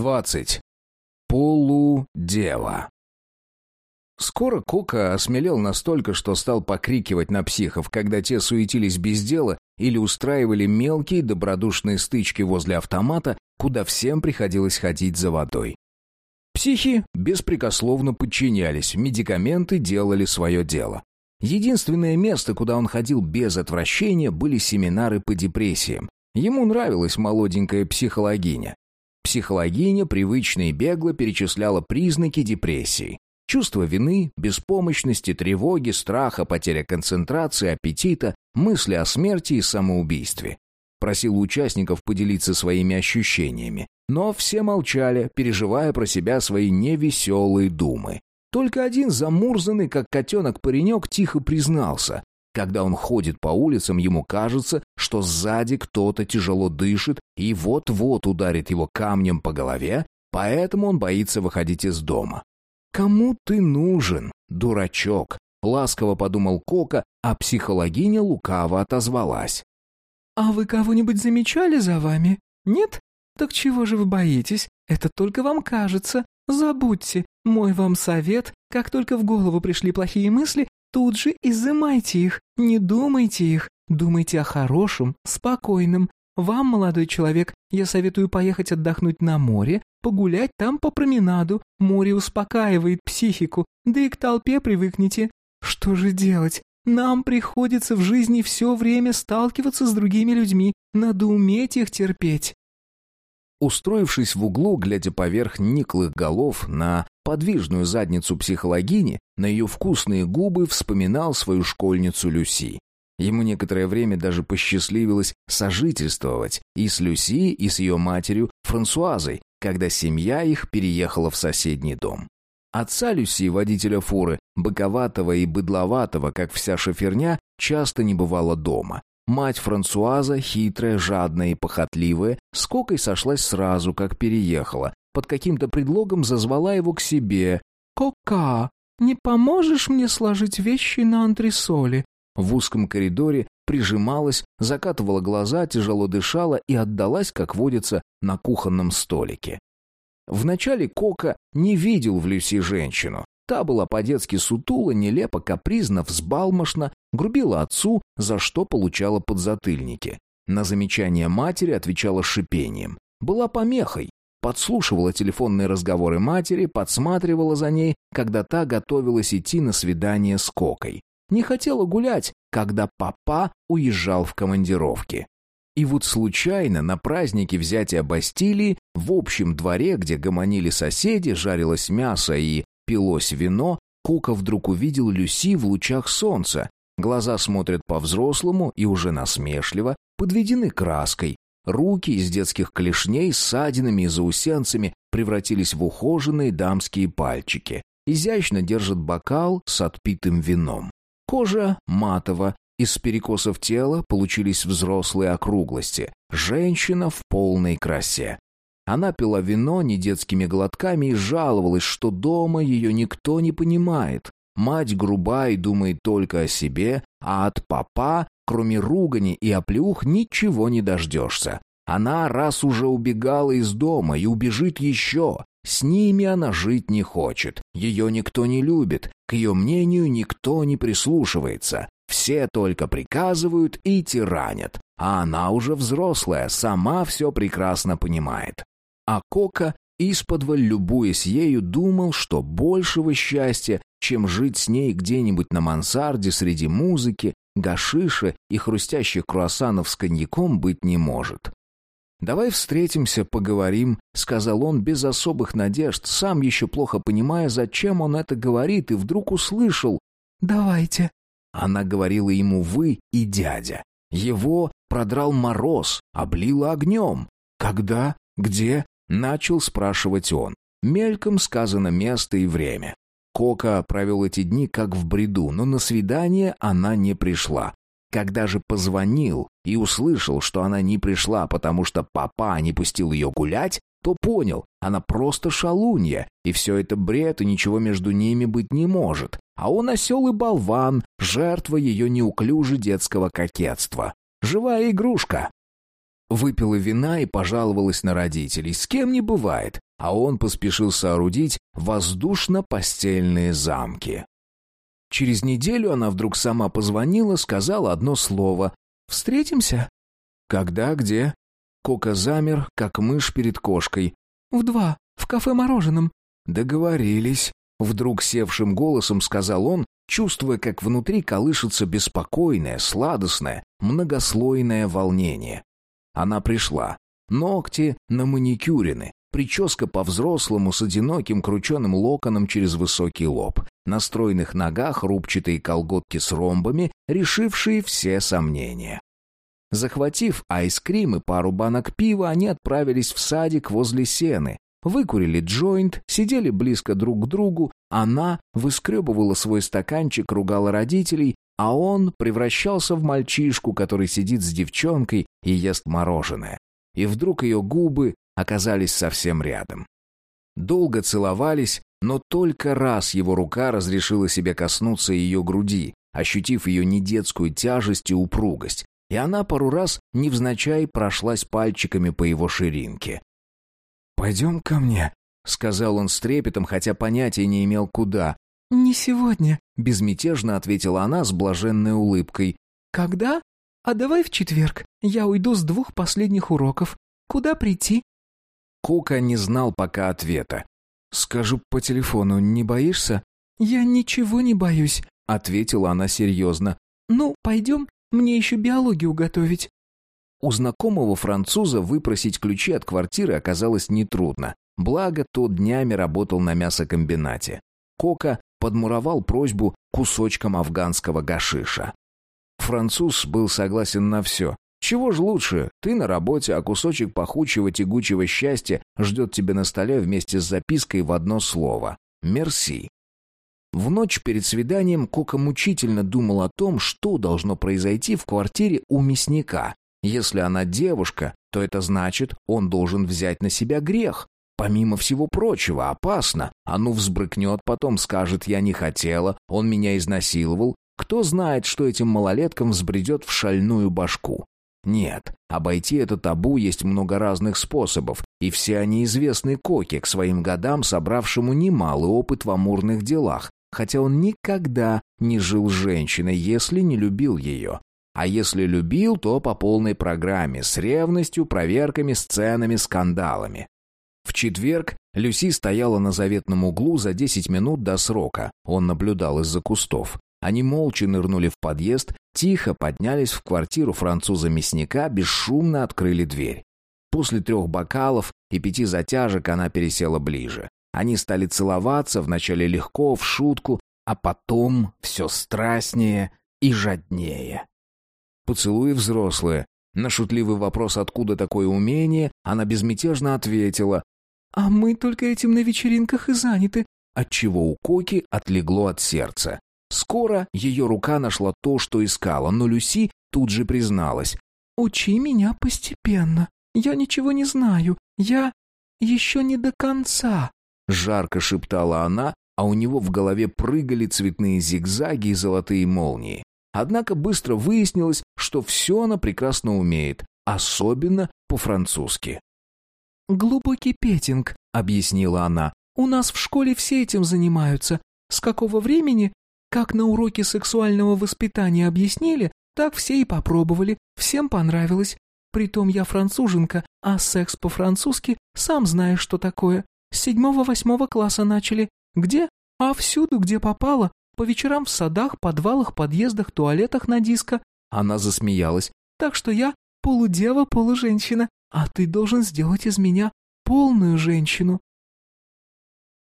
20. Полудева. Скоро Кока осмелел настолько, что стал покрикивать на психов, когда те суетились без дела или устраивали мелкие добродушные стычки возле автомата, куда всем приходилось ходить за водой. Психи беспрекословно подчинялись, медикаменты делали свое дело. Единственное место, куда он ходил без отвращения, были семинары по депрессиям. Ему нравилась молоденькая психологиня. Психологиня привычно и бегло перечисляла признаки депрессии. Чувство вины, беспомощности, тревоги, страха, потеря концентрации, аппетита, мысли о смерти и самоубийстве. Просил участников поделиться своими ощущениями. Но все молчали, переживая про себя свои невеселые думы. Только один замурзанный, как котенок паренек, тихо признался. Когда он ходит по улицам, ему кажется, что сзади кто-то тяжело дышит и вот-вот ударит его камнем по голове, поэтому он боится выходить из дома. «Кому ты нужен, дурачок?» — ласково подумал Кока, а психологиня лукаво отозвалась. «А вы кого-нибудь замечали за вами? Нет? Так чего же вы боитесь? Это только вам кажется. Забудьте. Мой вам совет, как только в голову пришли плохие мысли, Тут же изымайте их, не думайте их, думайте о хорошем, спокойном. Вам, молодой человек, я советую поехать отдохнуть на море, погулять там по променаду. Море успокаивает психику, да и к толпе привыкнете. Что же делать? Нам приходится в жизни все время сталкиваться с другими людьми, надо уметь их терпеть. Устроившись в углу, глядя поверх никлых голов на подвижную задницу психологини, на ее вкусные губы вспоминал свою школьницу Люси. Ему некоторое время даже посчастливилось сожительствовать и с Люси, и с ее матерью Франсуазой, когда семья их переехала в соседний дом. Отца Люси, водителя фуры, быковатого и быдловатого, как вся шоферня, часто не бывало дома. Мать Франсуаза, хитрая, жадная и похотливая, с Кокой сошлась сразу, как переехала. Под каким-то предлогом зазвала его к себе. «Кока, не поможешь мне сложить вещи на антресоли?» В узком коридоре прижималась, закатывала глаза, тяжело дышала и отдалась, как водится, на кухонном столике. Вначале Кока не видел в Люси женщину. Та была по-детски сутула, нелепо, капризно, взбалмошна, грубила отцу, за что получала подзатыльники. На замечание матери отвечала шипением. Была помехой. Подслушивала телефонные разговоры матери, подсматривала за ней, когда та готовилась идти на свидание с Кокой. Не хотела гулять, когда папа уезжал в командировки. И вот случайно на празднике взятия Бастилии в общем дворе, где гомонили соседи, жарилось мясо и пилось вино, Кука вдруг увидел Люси в лучах солнца. Глаза смотрят по-взрослому и уже насмешливо, подведены краской. Руки из детских клешней с садинами и заусенцами превратились в ухоженные дамские пальчики. Изящно держит бокал с отпитым вином. Кожа матова, из перекосов тела получились взрослые округлости. Женщина в полной красе. Она пила вино недетскими глотками и жаловалась, что дома ее никто не понимает. Мать груба и думает только о себе, а от папа, кроме ругани и оплеух, ничего не дождешься. Она раз уже убегала из дома и убежит еще. С ними она жить не хочет. Ее никто не любит. К ее мнению никто не прислушивается. Все только приказывают и тиранят. А она уже взрослая, сама все прекрасно понимает. А Кока, исподволь любуясь ею, думал, что большего счастья, чем жить с ней где-нибудь на мансарде среди музыки, гашиша и хрустящих круассанов с коньяком быть не может. «Давай встретимся, поговорим», — сказал он без особых надежд, сам еще плохо понимая, зачем он это говорит, и вдруг услышал «Давайте». Она говорила ему «вы» и «дядя». Его продрал мороз, облило огнем. Когда? Где? Начал спрашивать он. Мельком сказано место и время. Кока провел эти дни как в бреду, но на свидание она не пришла. Когда же позвонил и услышал, что она не пришла, потому что папа не пустил ее гулять, то понял, она просто шалунья, и все это бред, и ничего между ними быть не может. А он осел и болван, жертва ее неуклюже детского кокетства. Живая игрушка. Выпила вина и пожаловалась на родителей. С кем не бывает. А он поспешил соорудить воздушно-постельные замки. Через неделю она вдруг сама позвонила, сказала одно слово. «Встретимся?» «Когда, где?» Кока замер, как мышь перед кошкой. «В два, в кафе-мороженом». «Договорились», — вдруг севшим голосом сказал он, чувствуя, как внутри колышется беспокойное, сладостное, многослойное волнение. Она пришла. Ногти на маникюрены, прическа по-взрослому с одиноким крученым локоном через высокий лоб, на стройных ногах рубчатые колготки с ромбами, решившие все сомнения. Захватив айскрим и пару банок пива, они отправились в садик возле сены, выкурили джойнт, сидели близко друг к другу, она выскребывала свой стаканчик, ругала родителей, а он превращался в мальчишку, который сидит с девчонкой и ест мороженое. И вдруг ее губы оказались совсем рядом. Долго целовались, но только раз его рука разрешила себе коснуться ее груди, ощутив ее недетскую тяжесть и упругость, и она пару раз невзначай прошлась пальчиками по его ширинке. «Пойдем ко мне», — сказал он с трепетом, хотя понятия не имел куда. «Не сегодня», — безмятежно ответила она с блаженной улыбкой. «Когда? А давай в четверг. Я уйду с двух последних уроков. Куда прийти?» Кока не знал пока ответа. «Скажу по телефону, не боишься?» «Я ничего не боюсь», — ответила она серьезно. «Ну, пойдем, мне еще биологию готовить». У знакомого француза выпросить ключи от квартиры оказалось нетрудно. Благо, тот днями работал на мясокомбинате. Кока подмуровал просьбу кусочком афганского гашиша. Француз был согласен на все. Чего ж лучше, ты на работе, а кусочек пахучего тягучего счастья ждет тебя на столе вместе с запиской в одно слово «Мерси». В ночь перед свиданием Кока мучительно думал о том, что должно произойти в квартире у мясника. Если она девушка, то это значит, он должен взять на себя грех. Помимо всего прочего, опасно. А ну взбрыкнет потом, скажет «я не хотела», «он меня изнасиловал». Кто знает, что этим малолеткам взбредет в шальную башку. Нет, обойти это табу есть много разных способов, и все они известны Коке к своим годам, собравшему немалый опыт в амурных делах, хотя он никогда не жил с женщиной, если не любил ее. А если любил, то по полной программе, с ревностью, проверками, сценами, скандалами. В четверг Люси стояла на заветном углу за 10 минут до срока. Он наблюдал из-за кустов. Они молча нырнули в подъезд, тихо поднялись в квартиру француза-мясника, бесшумно открыли дверь. После трех бокалов и пяти затяжек она пересела ближе. Они стали целоваться, вначале легко, в шутку, а потом все страстнее и жаднее. Поцелуи взрослые. На шутливый вопрос, откуда такое умение, она безмятежно ответила «А мы только этим на вечеринках и заняты», отчего у Коки отлегло от сердца. Скоро ее рука нашла то, что искала, но Люси тут же призналась. «Учи меня постепенно. Я ничего не знаю. Я еще не до конца». Жарко шептала она, а у него в голове прыгали цветные зигзаги и золотые молнии. Однако быстро выяснилось, что все она прекрасно умеет, особенно по-французски. «Глубокий петинг», — объяснила она. «У нас в школе все этим занимаются. С какого времени как на уроке сексуального воспитания объяснили, так все и попробовали, всем понравилось. Притом я француженка, а секс по-французски, сам знаешь, что такое. С седьмого-восьмого класса начали. Где? А всюду, где попало. По вечерам в садах, подвалах, подъездах, туалетах на диско. Она засмеялась. Так что я полудева, полуженщина, а ты должен сделать из меня полную женщину.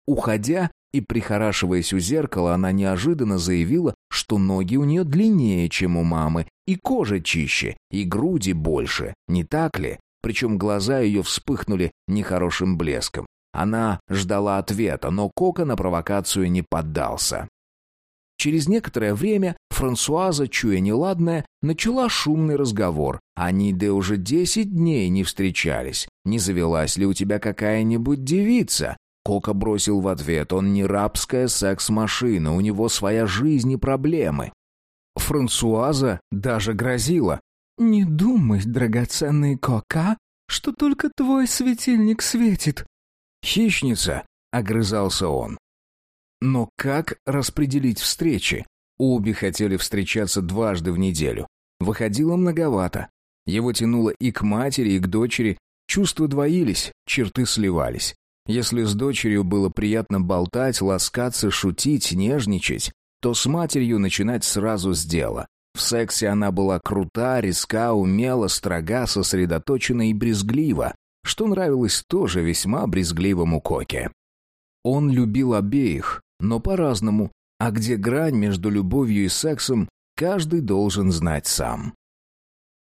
Уходя, и, прихорашиваясь у зеркала, она неожиданно заявила, что ноги у нее длиннее, чем у мамы, и кожа чище, и груди больше, не так ли? Причем глаза ее вспыхнули нехорошим блеском. Она ждала ответа, но Кока на провокацию не поддался. Через некоторое время Франсуаза, чуя неладное, начала шумный разговор. Они да уже десять дней не встречались. Не завелась ли у тебя какая-нибудь девица? Кока бросил в ответ, он не рабская секс-машина, у него своя жизнь и проблемы. Франсуаза даже грозила. «Не думай, драгоценный Кока, что только твой светильник светит». «Хищница», — огрызался он. Но как распределить встречи? Обе хотели встречаться дважды в неделю. Выходило многовато. Его тянуло и к матери, и к дочери. Чувства двоились, черты сливались. Если с дочерью было приятно болтать, ласкаться, шутить, нежничать, то с матерью начинать сразу с дела. В сексе она была крута, резка, умела, строга, сосредоточена и брезглива, что нравилось тоже весьма брезгливому Коке. Он любил обеих, но по-разному, а где грань между любовью и сексом, каждый должен знать сам.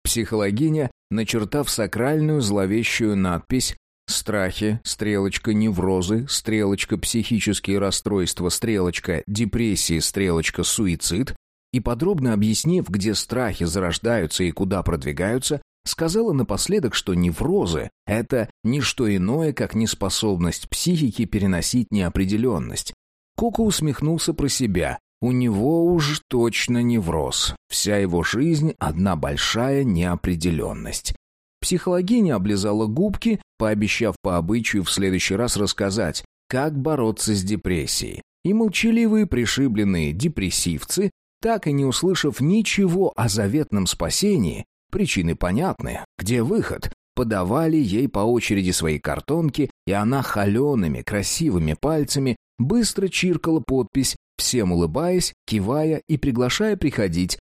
Психологиня, начертав сакральную зловещую надпись Страхи, стрелочка неврозы, стрелочка психические расстройства, стрелочка депрессии, стрелочка суицид, и подробно объяснив, где страхи зарождаются и куда продвигаются, сказала напоследок, что неврозы – это не что иное, как неспособность психики переносить неопределенность. Коко усмехнулся про себя. У него уж точно невроз. Вся его жизнь – одна большая неопределенность. Психологиня облизала губки, пообещав по обычаю в следующий раз рассказать, как бороться с депрессией. И молчаливые пришибленные депрессивцы, так и не услышав ничего о заветном спасении, причины понятны, где выход, подавали ей по очереди свои картонки, и она холеными, красивыми пальцами быстро чиркала подпись, всем улыбаясь, кивая и приглашая приходить,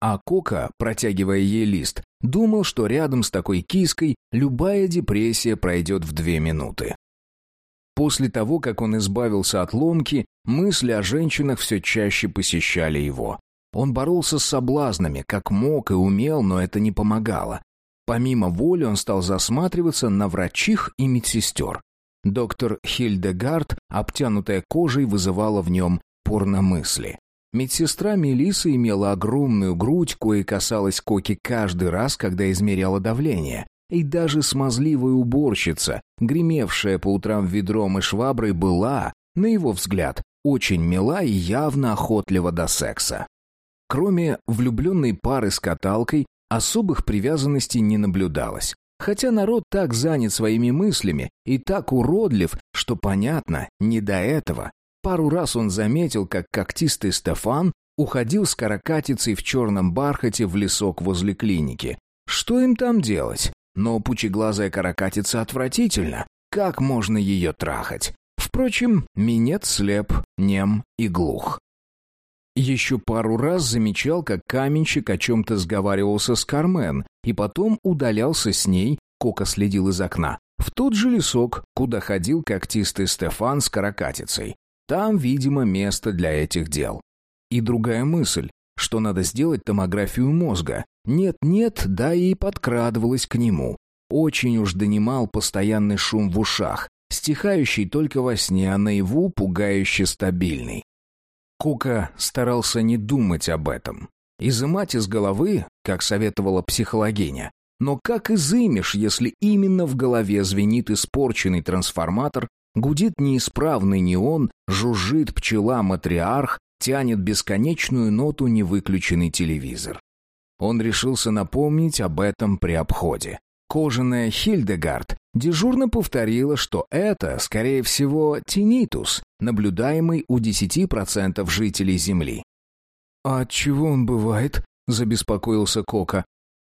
а Кока, протягивая ей лист, думал, что рядом с такой киской любая депрессия пройдет в две минуты. После того, как он избавился от ломки, мысли о женщинах все чаще посещали его. Он боролся с соблазнами, как мог и умел, но это не помогало. Помимо воли он стал засматриваться на врачих и медсестер. Доктор Хильдегард, обтянутая кожей, вызывала в нем порномысли. Медсестра Мелиса имела огромную грудь, кое касалась Коки каждый раз, когда измеряла давление. И даже смазливая уборщица, гремевшая по утрам ведром и шваброй, была, на его взгляд, очень мила и явно охотлива до секса. Кроме влюбленной пары с каталкой, особых привязанностей не наблюдалось. Хотя народ так занят своими мыслями и так уродлив, что понятно, не до этого. Пару раз он заметил, как когтистый Стефан уходил с каракатицей в черном бархате в лесок возле клиники. Что им там делать? Но пучеглазая каракатица отвратительно. Как можно ее трахать? Впрочем, минет слеп, нем и глух. Еще пару раз замечал, как каменщик о чем-то сговаривался с Кармен, и потом удалялся с ней, Кока следил из окна, в тот же лесок, куда ходил когтистый Стефан с каракатицей. Там, видимо, место для этих дел. И другая мысль, что надо сделать томографию мозга. Нет-нет, да и подкрадывалась к нему. Очень уж донимал постоянный шум в ушах, стихающий только во сне, а наяву пугающе стабильный. Кука старался не думать об этом. Изымать из головы, как советовала психологиня. Но как изымешь, если именно в голове звенит испорченный трансформатор Гудит неисправный неон, жужжит пчела-матриарх, тянет бесконечную ноту невыключенный телевизор. Он решился напомнить об этом при обходе. Кожаная Хильдегард дежурно повторила, что это, скорее всего, тинитус, наблюдаемый у 10% жителей Земли. «А от чего он бывает?» — забеспокоился Кока.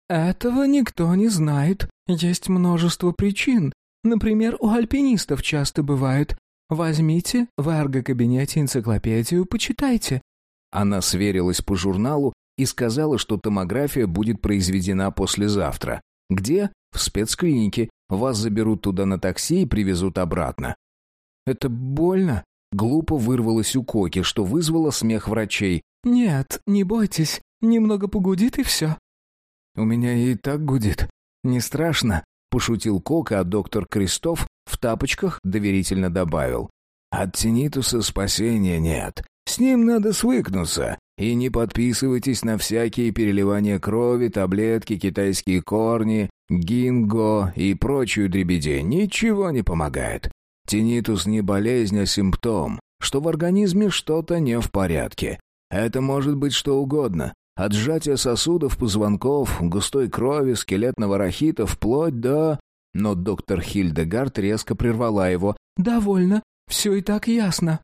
«Этого никто не знает. Есть множество причин, Например, у альпинистов часто бывает. Возьмите в эрго-кабинете энциклопедию, почитайте». Она сверилась по журналу и сказала, что томография будет произведена послезавтра. Где? В спецклинике. Вас заберут туда на такси и привезут обратно. «Это больно?» Глупо вырвалось у Коки, что вызвало смех врачей. «Нет, не бойтесь. Немного погудит и все». «У меня и так гудит. Не страшно?» Пошутил Кока, а доктор Крестов в тапочках доверительно добавил. «От тинитуса спасения нет. С ним надо свыкнуться. И не подписывайтесь на всякие переливания крови, таблетки, китайские корни, гинго и прочую дребедень. Ничего не помогает. Тинитус не болезнь, а симптом, что в организме что-то не в порядке. Это может быть что угодно. От сжатия сосудов, позвонков, густой крови, скелетного рахита, вплоть до... Но доктор Хильдегард резко прервала его. «Довольно. Все и так ясно».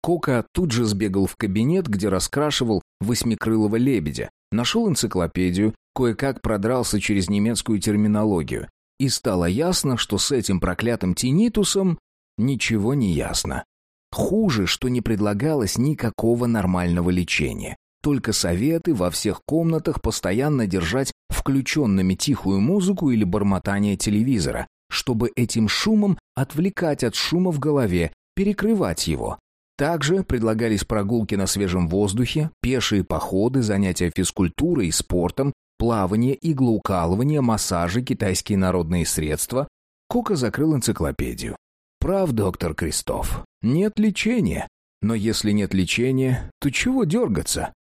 Кока тут же сбегал в кабинет, где раскрашивал восьмикрылого лебедя, нашел энциклопедию, кое-как продрался через немецкую терминологию. И стало ясно, что с этим проклятым тинитусом ничего не ясно. Хуже, что не предлагалось никакого нормального лечения. Только советы во всех комнатах постоянно держать включенными тихую музыку или бормотание телевизора, чтобы этим шумом отвлекать от шума в голове, перекрывать его. Также предлагались прогулки на свежем воздухе, пешие походы, занятия физкультурой и спортом, плавание, иглоукалывание, массажи, китайские народные средства. Кока закрыл энциклопедию. Прав, доктор Крестов. Нет лечения. Но если нет лечения, то чего дергаться?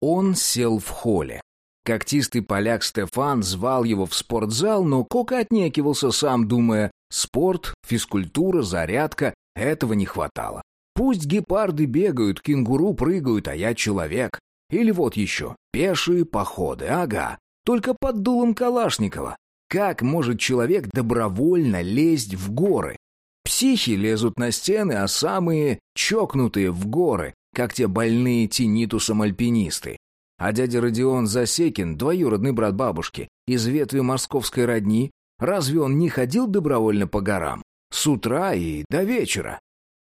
Он сел в холле. Когтистый поляк Стефан звал его в спортзал, но Кока отнекивался сам, думая, спорт, физкультура, зарядка — этого не хватало. Пусть гепарды бегают, кенгуру прыгают, а я человек. Или вот еще, пешие походы, ага, только под дулом Калашникова. Как может человек добровольно лезть в горы? Психи лезут на стены, а самые чокнутые в горы, как те больные тинитусом-альпинисты. А дядя Родион Засекин, двоюродный брат бабушки, из ветви московской родни, разве он не ходил добровольно по горам? С утра и до вечера.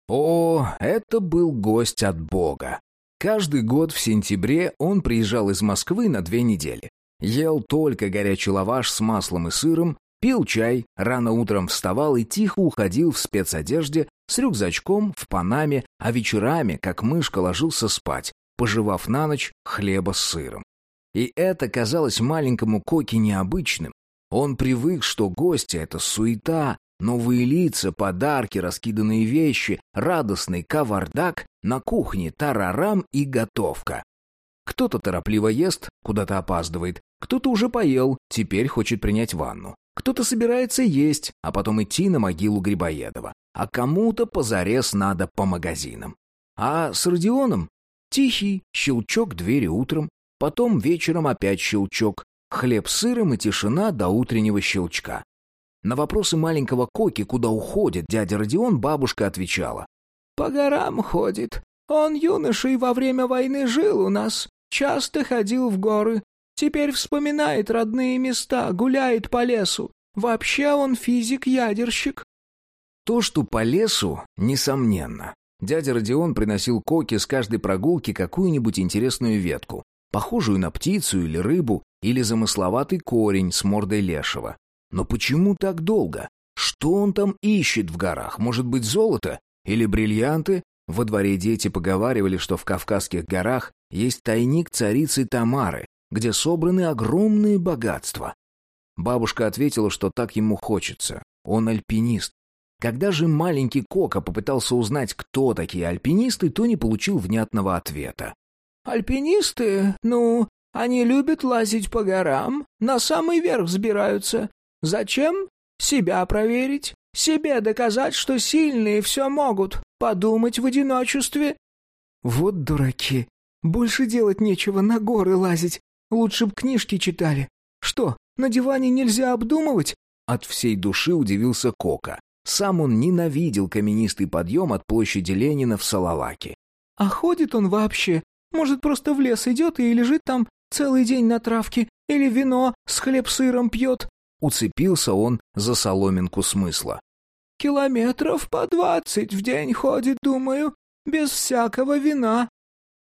О, это был гость от Бога. Каждый год в сентябре он приезжал из Москвы на две недели. Ел только горячий лаваш с маслом и сыром, пил чай, рано утром вставал и тихо уходил в спецодежде с рюкзачком в панаме, а вечерами, как мышка, ложился спать, пожевав на ночь хлеба с сыром. И это казалось маленькому Коке необычным. Он привык, что гости — это суета, Новые лица, подарки, раскиданные вещи, радостный кавардак, на кухне тарарам и готовка. Кто-то торопливо ест, куда-то опаздывает, кто-то уже поел, теперь хочет принять ванну. Кто-то собирается есть, а потом идти на могилу Грибоедова. А кому-то позарез надо по магазинам. А с Родионом тихий щелчок двери утром, потом вечером опять щелчок, хлеб с сыром и тишина до утреннего щелчка. На вопросы маленького Коки, куда уходит дядя Родион, бабушка отвечала. «По горам ходит. Он юношей во время войны жил у нас. Часто ходил в горы. Теперь вспоминает родные места, гуляет по лесу. Вообще он физик-ядерщик». То, что по лесу, несомненно. Дядя Родион приносил Коке с каждой прогулки какую-нибудь интересную ветку, похожую на птицу или рыбу, или замысловатый корень с мордой лешего. Но почему так долго? Что он там ищет в горах? Может быть, золото? Или бриллианты? Во дворе дети поговаривали, что в Кавказских горах есть тайник царицы Тамары, где собраны огромные богатства. Бабушка ответила, что так ему хочется. Он альпинист. Когда же маленький Кока попытался узнать, кто такие альпинисты, то не получил внятного ответа. «Альпинисты? Ну, они любят лазить по горам, на самый верх взбираются. Зачем? Себя проверить, себе доказать, что сильные все могут, подумать в одиночестве. Вот дураки. Больше делать нечего, на горы лазить. Лучше б книжки читали. Что, на диване нельзя обдумывать? От всей души удивился Кока. Сам он ненавидел каменистый подъем от площади Ленина в Салалаке. А ходит он вообще? Может, просто в лес идет и лежит там целый день на травке? Или вино с хлеб-сыром пьет? Уцепился он за соломинку смысла. «Километров по двадцать в день ходит, думаю, без всякого вина».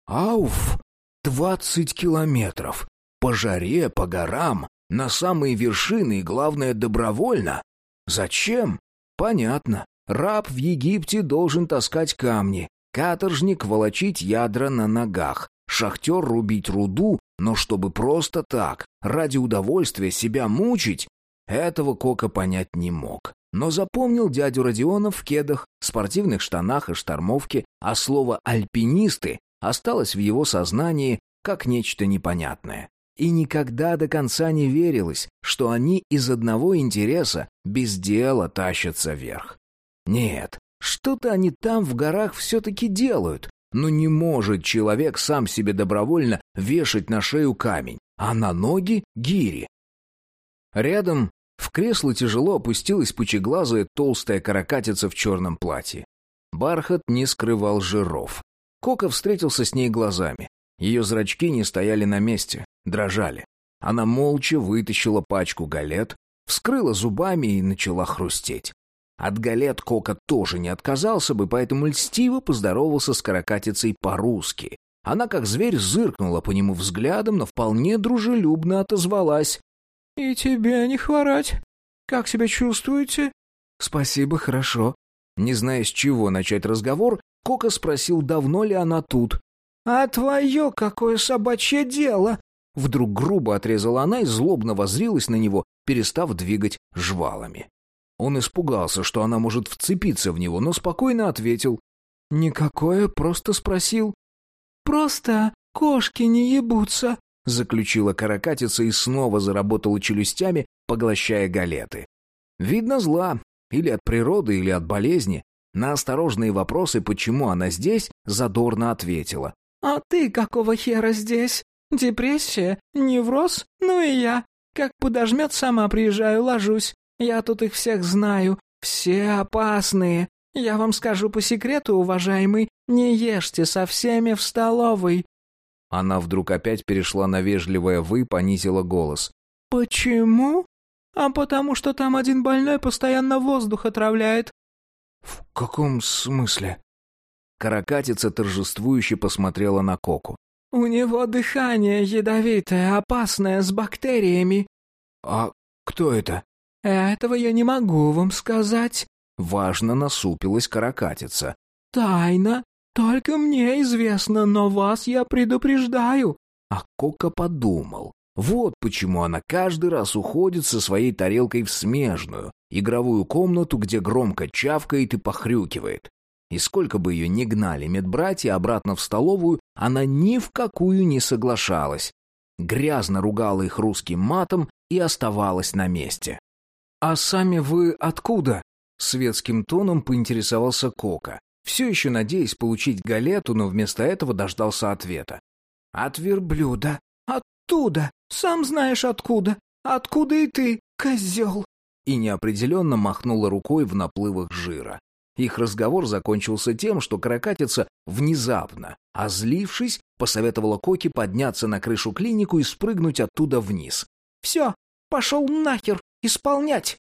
«Ауф! Двадцать километров! По жаре, по горам, на самые вершины и, главное, добровольно! Зачем? Понятно. Раб в Египте должен таскать камни, каторжник волочить ядра на ногах, шахтер рубить руду, но чтобы просто так, ради удовольствия себя мучить, этого Кока понять не мог. Но запомнил дядю Родиона в кедах, спортивных штанах и штормовке, а слово «альпинисты» осталось в его сознании как нечто непонятное. И никогда до конца не верилось, что они из одного интереса без дела тащатся вверх. Нет, что-то они там в горах все-таки делают, Но не может человек сам себе добровольно вешать на шею камень, а на ноги — гири. Рядом в кресло тяжело опустилась пучеглазая толстая каракатица в черном платье. Бархат не скрывал жиров. Кока встретился с ней глазами. Ее зрачки не стояли на месте, дрожали. Она молча вытащила пачку галет, вскрыла зубами и начала хрустеть. От галет Кока тоже не отказался бы, поэтому льстиво поздоровался с каракатицей по-русски. Она, как зверь, зыркнула по нему взглядом, но вполне дружелюбно отозвалась. «И тебе не хворать. Как себя чувствуете?» «Спасибо, хорошо». Не зная, с чего начать разговор, Кока спросил, давно ли она тут. «А твое какое собачье дело?» Вдруг грубо отрезала она и злобно возрилась на него, перестав двигать жвалами. Он испугался, что она может вцепиться в него, но спокойно ответил. «Никакое, просто спросил». «Просто кошки не ебутся», — заключила каракатица и снова заработала челюстями, поглощая галеты. Видно зла, или от природы, или от болезни. На осторожные вопросы, почему она здесь, задорно ответила. «А ты какого хера здесь? Депрессия? Невроз? Ну и я. Как подожмет, сама приезжаю, ложусь. Я тут их всех знаю. Все опасные. Я вам скажу по секрету, уважаемый, не ешьте со всеми в столовой». Она вдруг опять перешла на вежливое «вы», понизила голос. «Почему?» «А потому что там один больной постоянно воздух отравляет». «В каком смысле?» Каракатица торжествующе посмотрела на Коку. «У него дыхание ядовитое, опасное, с бактериями». «А кто это?» «Этого я не могу вам сказать». Важно насупилась каракатица. «Тайна. Только мне известно, но вас я предупреждаю». А Кока подумал. Вот почему она каждый раз уходит со своей тарелкой в смежную, игровую комнату, где громко чавкает и похрюкивает. И сколько бы ее ни гнали медбратья обратно в столовую, она ни в какую не соглашалась. Грязно ругала их русским матом и оставалась на месте. «А сами вы откуда?» — светским тоном поинтересовался Кока, все еще надеясь получить галету, но вместо этого дождался ответа. «От верблюда. Оттуда. Сам знаешь откуда. Откуда и ты, козел!» И неопределенно махнула рукой в наплывах жира. Их разговор закончился тем, что каракатица внезапно, озлившись, посоветовала Коке подняться на крышу клинику и спрыгнуть оттуда вниз. «Все, пошел нахер!» исполнять.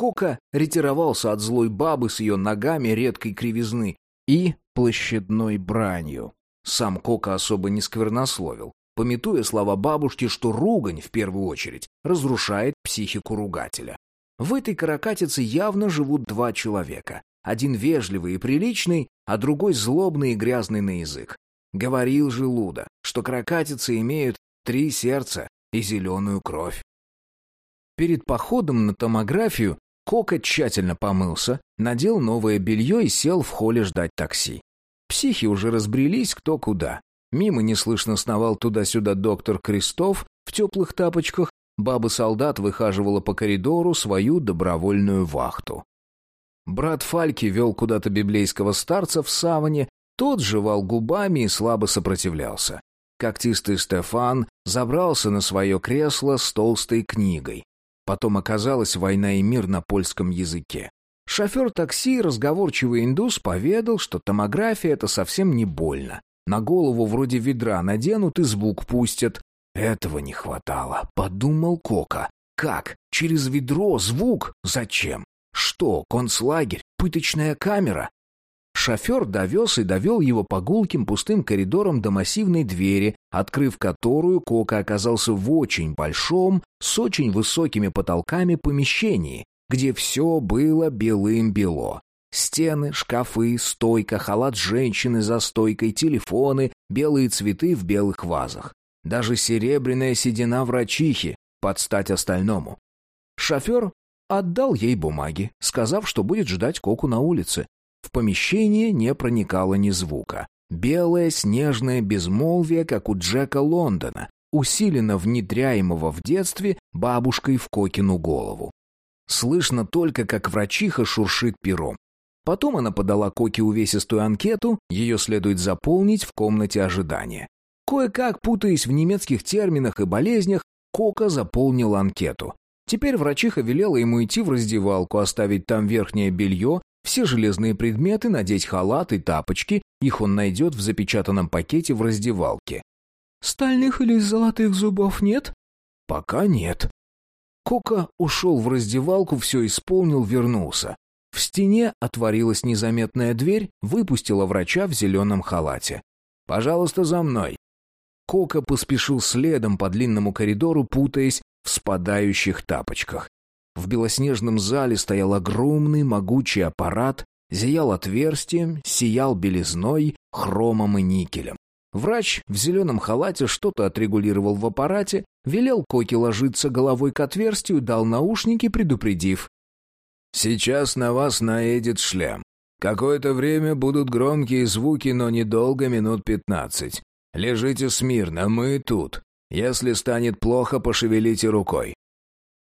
Кока ретировался от злой бабы с ее ногами редкой кривизны и площадной бранью. Сам Кока особо не сквернословил, пометуя слова бабушки, что ругань, в первую очередь, разрушает психику ругателя. В этой каракатице явно живут два человека. Один вежливый и приличный, а другой злобный и грязный на язык. Говорил же Луда, что каракатицы имеют три сердца и зеленую кровь. Перед походом на томографию Кока тщательно помылся, надел новое белье и сел в холле ждать такси. Психи уже разбрелись кто куда. Мимо неслышно сновал туда-сюда доктор Крестов в теплых тапочках, баба-солдат выхаживала по коридору свою добровольную вахту. Брат Фальки вел куда-то библейского старца в саване, тот жевал губами и слабо сопротивлялся. Когтистый Стефан забрался на свое кресло с толстой книгой. Потом оказалась «Война и мир» на польском языке. Шофер такси, разговорчивый индус, поведал, что томография — это совсем не больно. На голову вроде ведра наденут и звук пустят. Этого не хватало, подумал Кока. Как? Через ведро звук? Зачем? Что, концлагерь? Пыточная камера? Шофер довез и довел его по гулким пустым коридорам до массивной двери, открыв которую Кока оказался в очень большом, с очень высокими потолками помещении, где все было белым-бело. Стены, шкафы, стойка, халат женщины за стойкой, телефоны, белые цветы в белых вазах. Даже серебряная седина врачихи, под стать остальному. Шофер отдал ей бумаги, сказав, что будет ждать Коку на улице, в помещение не проникало ни звука. Белое снежное безмолвие, как у Джека Лондона, усиленно внедряемого в детстве бабушкой в Кокину голову. Слышно только, как врачиха шуршит пером. Потом она подала Коке увесистую анкету, ее следует заполнить в комнате ожидания. Кое-как, путаясь в немецких терминах и болезнях, Кока заполнил анкету. Теперь врачиха велела ему идти в раздевалку, оставить там верхнее белье, все железные предметы, надеть халат и тапочки, их он найдет в запечатанном пакете в раздевалке. «Стальных или золотых зубов нет?» «Пока нет». Кока ушел в раздевалку, все исполнил, вернулся. В стене отворилась незаметная дверь, выпустила врача в зеленом халате. «Пожалуйста, за мной». Кока поспешил следом по длинному коридору, путаясь в спадающих тапочках. В белоснежном зале стоял огромный могучий аппарат, зиял отверстием, сиял белизной, хромом и никелем. Врач в зеленом халате что-то отрегулировал в аппарате, велел Коке ложиться головой к отверстию, дал наушники, предупредив. «Сейчас на вас наедет шлем. Какое-то время будут громкие звуки, но недолго, минут пятнадцать. Лежите смирно, мы тут. Если станет плохо, пошевелите рукой».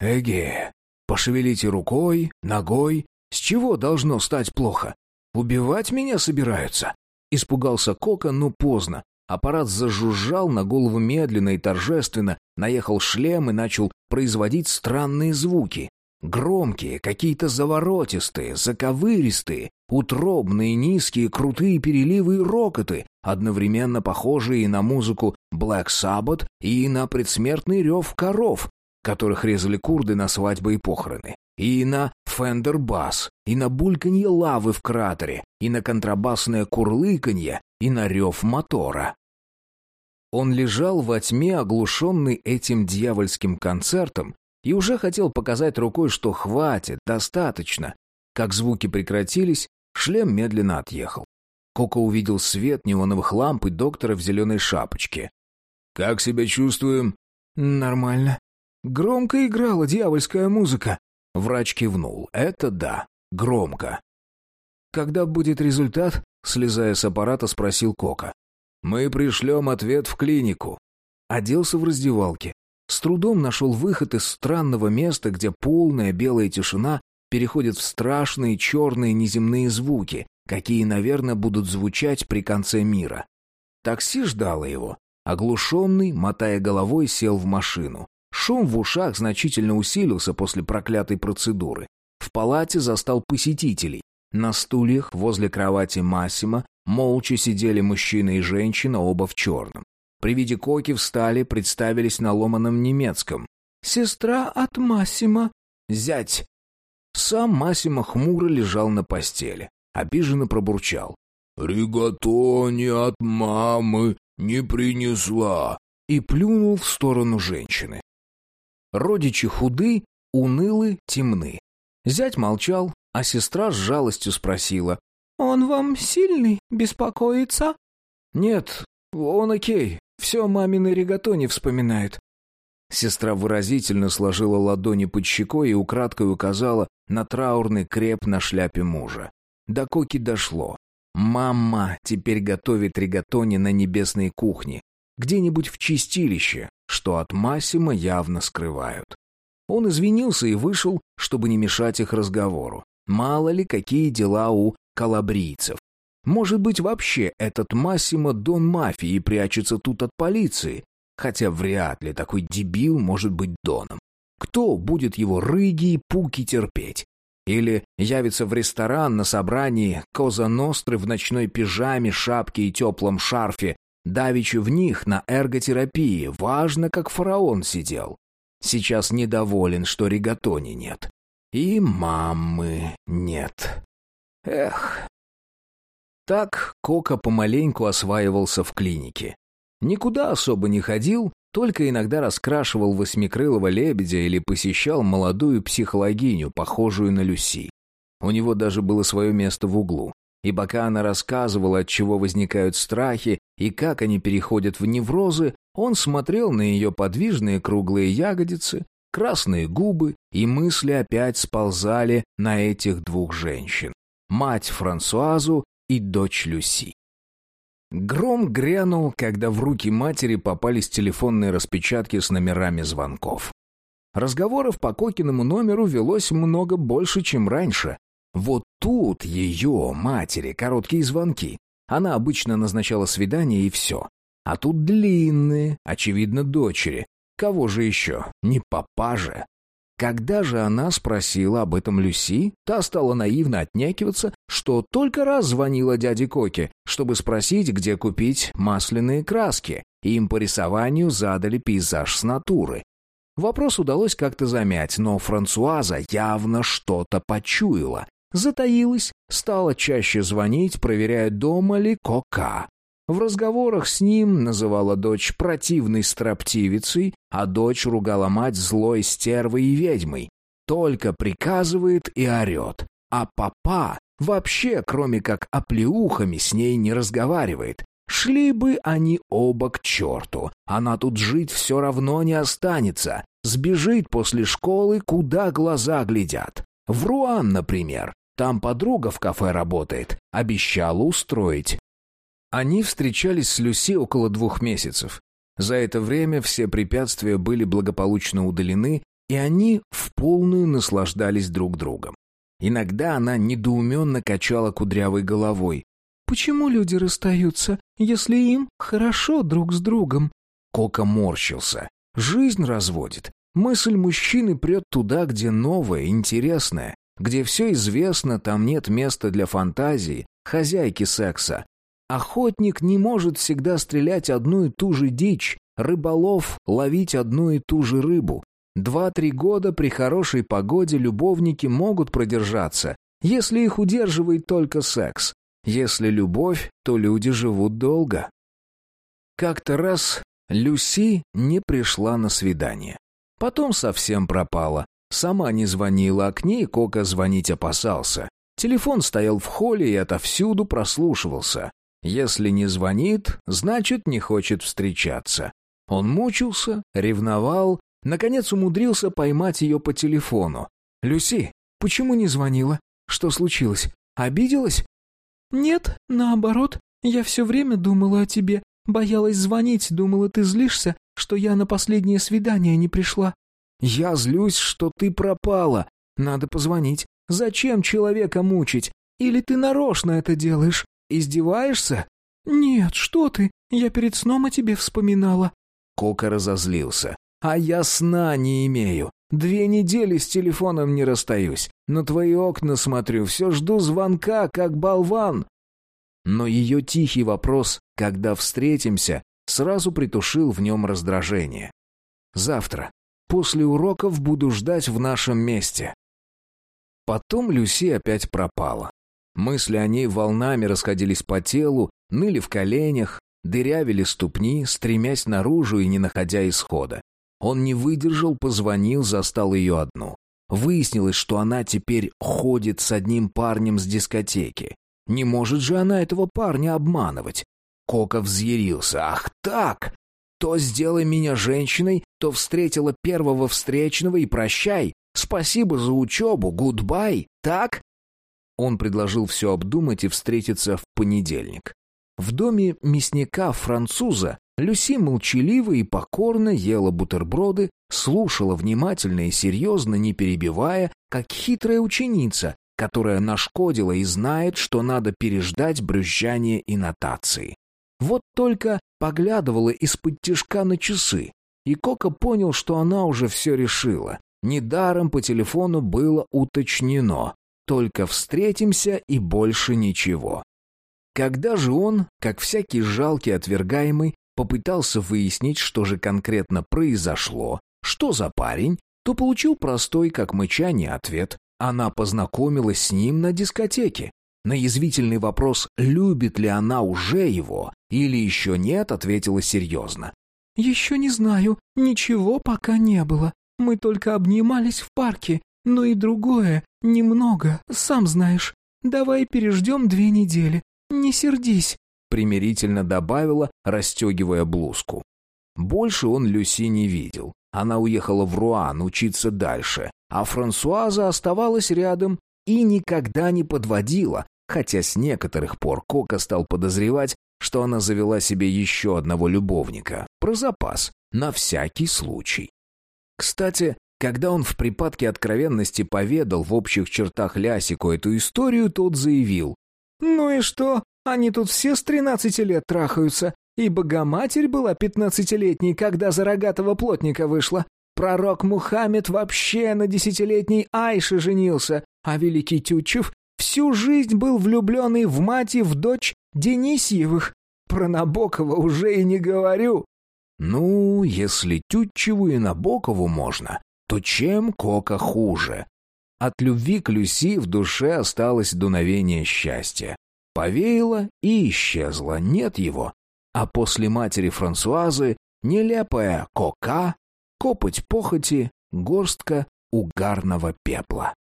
«Эге, пошевелите рукой, ногой. С чего должно стать плохо? Убивать меня собираются?» Испугался Кока, но поздно. Аппарат зажужжал на голову медленно и торжественно, наехал шлем и начал производить странные звуки. Громкие, какие-то заворотистые, заковыристые, утробные, низкие, крутые переливы и рокоты, одновременно похожие и на музыку Black Sabbath, и на предсмертный рев коров, которых резали курды на свадьбы и похороны, и на Фендер Бас, и на бульканье лавы в кратере, и на контрабасное курлыканье, и на рев мотора. Он лежал во тьме, оглушенный этим дьявольским концертом, и уже хотел показать рукой, что хватит, достаточно. Как звуки прекратились, шлем медленно отъехал. Коко увидел свет неоновых ламп и доктора в зеленой шапочке. «Как себя чувствуем?» «Нормально. Громко играла дьявольская музыка». Врач кивнул. «Это да, громко». «Когда будет результат?» Слезая с аппарата, спросил Кока. «Мы пришлем ответ в клинику». Оделся в раздевалке. С трудом нашел выход из странного места, где полная белая тишина переходит в страшные черные неземные звуки, какие, наверное, будут звучать при конце мира. Такси ждало его. Оглушенный, мотая головой, сел в машину. Шум в ушах значительно усилился после проклятой процедуры. В палате застал посетителей. На стульях возле кровати Массима молча сидели мужчина и женщина, оба в черном. При виде Коки встали, представились на ломаном немецком. «Сестра от Массима». «Зять». Сам Массимо хмуро лежал на постели. Обиженно пробурчал. «Ригатони от мамы не принесла». И плюнул в сторону женщины. Родичи худы, унылы, темны. Зять молчал, а сестра с жалостью спросила. «Он вам сильный? Беспокоится?» «Нет, он окей. Все мамины ригатони вспоминает». Сестра выразительно сложила ладони под щекой и украдкой указала на траурный креп на шляпе мужа. До Коки дошло. Мама теперь готовит ригатони на небесной кухне, где-нибудь в чистилище, что от Массима явно скрывают. Он извинился и вышел, чтобы не мешать их разговору. Мало ли, какие дела у калабрийцев. Может быть, вообще этот Массимо дон мафии и прячется тут от полиции? Хотя вряд ли такой дебил может быть доном. Кто будет его рыги и пуки терпеть? Или явится в ресторан на собрании Коза Ностры в ночной пижаме, шапке и теплом шарфе, давичу в них на эрготерапии, важно, как фараон сидел. Сейчас недоволен, что ригатони нет. И мамы нет. Эх, так Кока помаленьку осваивался в клинике. Никуда особо не ходил, только иногда раскрашивал восьмикрылого лебедя или посещал молодую психологиню, похожую на Люси. У него даже было свое место в углу. И пока она рассказывала, от чего возникают страхи и как они переходят в неврозы, он смотрел на ее подвижные круглые ягодицы, красные губы, и мысли опять сползали на этих двух женщин. Мать Франсуазу и дочь Люси. Гром грянул, когда в руки матери попались телефонные распечатки с номерами звонков. Разговоров по Кокиному номеру велось много больше, чем раньше. Вот тут ее, матери, короткие звонки. Она обычно назначала свидание и все. А тут длинные, очевидно, дочери. Кого же еще? Не папа же. Когда же она спросила об этом Люси, та стала наивно отнекиваться, что только раз звонила дяде Коке, чтобы спросить, где купить масляные краски. Им по рисованию задали пейзаж с натуры. Вопрос удалось как-то замять, но Франсуаза явно что-то почуяла. Затаилась, стала чаще звонить, проверяя, дома ли Кока. В разговорах с ним называла дочь противной строптивицей, а дочь ругала мать злой стервой и ведьмой. Только приказывает и орет. А папа вообще, кроме как оплеухами, с ней не разговаривает. Шли бы они оба к черту. Она тут жить все равно не останется. Сбежит после школы, куда глаза глядят. В Руан, например. Там подруга в кафе работает. Обещала устроить. Они встречались с Люси около двух месяцев. За это время все препятствия были благополучно удалены, и они в полную наслаждались друг другом. Иногда она недоуменно качала кудрявой головой. «Почему люди расстаются, если им хорошо друг с другом?» Кока морщился. «Жизнь разводит. Мысль мужчины прет туда, где новое, интересное, где все известно, там нет места для фантазии, хозяйки секса, Охотник не может всегда стрелять одну и ту же дичь, рыболов ловить одну и ту же рыбу. Два-три года при хорошей погоде любовники могут продержаться, если их удерживает только секс. Если любовь, то люди живут долго. Как-то раз Люси не пришла на свидание. Потом совсем пропала. Сама не звонила, а к ней Кока звонить опасался. Телефон стоял в холле и отовсюду прослушивался. Если не звонит, значит, не хочет встречаться. Он мучился, ревновал, наконец умудрился поймать ее по телефону. «Люси, почему не звонила? Что случилось? Обиделась?» «Нет, наоборот. Я все время думала о тебе. Боялась звонить, думала, ты злишься, что я на последнее свидание не пришла». «Я злюсь, что ты пропала. Надо позвонить. Зачем человека мучить? Или ты нарочно это делаешь? Издеваешься?» «Нет, что ты, я перед сном о тебе вспоминала». Кока разозлился. «А я сна не имею. Две недели с телефоном не расстаюсь. На твои окна смотрю, все жду звонка, как болван». Но ее тихий вопрос «когда встретимся?» Сразу притушил в нем раздражение. «Завтра. После уроков буду ждать в нашем месте». Потом Люси опять пропала. Мысли о ней волнами расходились по телу, ныли в коленях, дырявили ступни, стремясь наружу и не находя исхода. Он не выдержал, позвонил, застал ее одну. Выяснилось, что она теперь ходит с одним парнем с дискотеки. Не может же она этого парня обманывать. Кока взъярился. «Ах так! То сделай меня женщиной, то встретила первого встречного и прощай. Спасибо за учебу, гудбай, так?» Он предложил все обдумать и встретиться в понедельник. В доме мясника-француза Люси молчаливо и покорно ела бутерброды, слушала внимательно и серьезно, не перебивая, как хитрая ученица, которая нашкодила и знает, что надо переждать брюзжание и нотации. Вот только поглядывала из-под тишка на часы, и Кока понял, что она уже все решила. Недаром по телефону было уточнено. Только встретимся и больше ничего. Когда же он, как всякий жалкий отвергаемый, попытался выяснить, что же конкретно произошло, что за парень, то получил простой, как мычание, ответ. Она познакомилась с ним на дискотеке. На язвительный вопрос, любит ли она уже его или еще нет, ответила серьезно. «Еще не знаю, ничего пока не было. Мы только обнимались в парке, но и другое, немного, сам знаешь. Давай переждем две недели. Не сердись», — примирительно добавила, расстегивая блузку. Больше он Люси не видел. Она уехала в Руан учиться дальше, а Франсуаза оставалась рядом и никогда не подводила, хотя с некоторых пор Кока стал подозревать, что она завела себе еще одного любовника, про запас, на всякий случай. Кстати, Когда он в припадке откровенности поведал в общих чертах Лясику эту историю, тот заявил. «Ну и что? Они тут все с тринадцати лет трахаются. И Богоматерь была пятнадцатилетней, когда за рогатого плотника вышла. Пророк Мухаммед вообще на десятилетней Айше женился, а великий Тютчев всю жизнь был влюбленный в мать и в дочь Денисьевых. Про Набокова уже и не говорю». «Ну, если Тютчеву и Набокову можно, то чем Кока хуже? От любви к Люси в душе осталось дуновение счастья. Повеяло и исчезло, нет его. А после матери Франсуазы нелепая кока, копоть похоти, горстка угарного пепла.